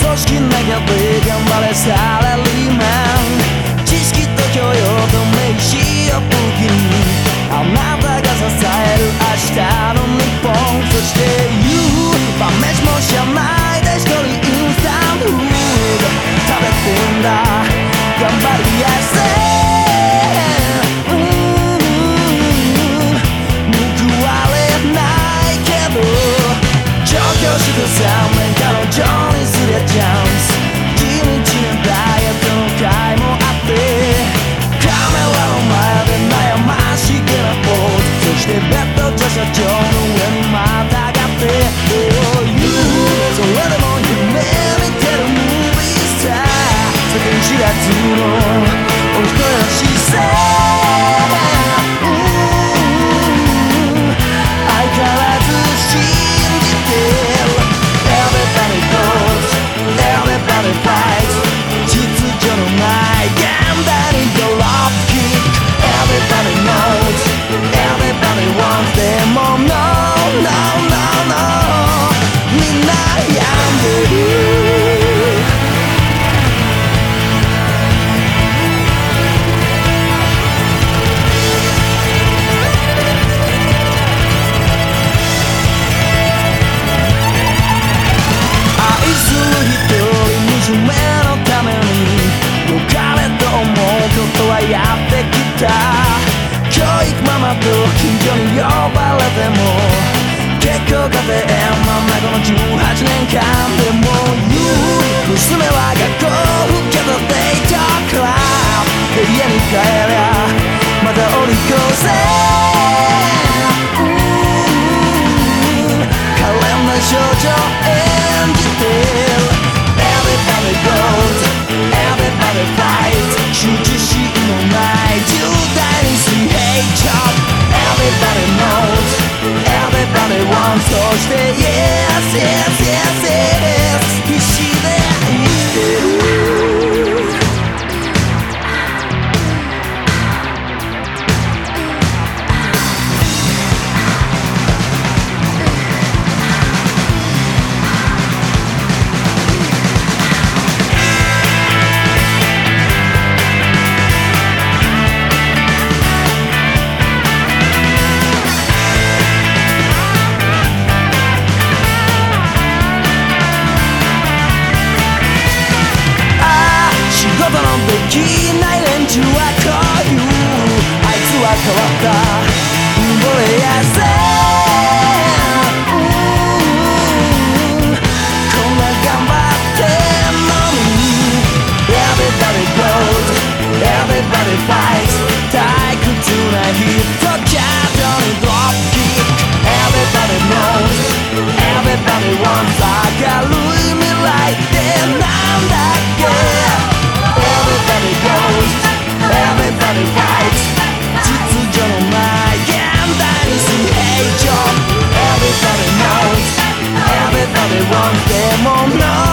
Сошки на небе, гамбале сталелы ってきた。教育ママと近所に呼ばれても結構家庭真んこの18年間。そして keep Mont, de Mont Blanc.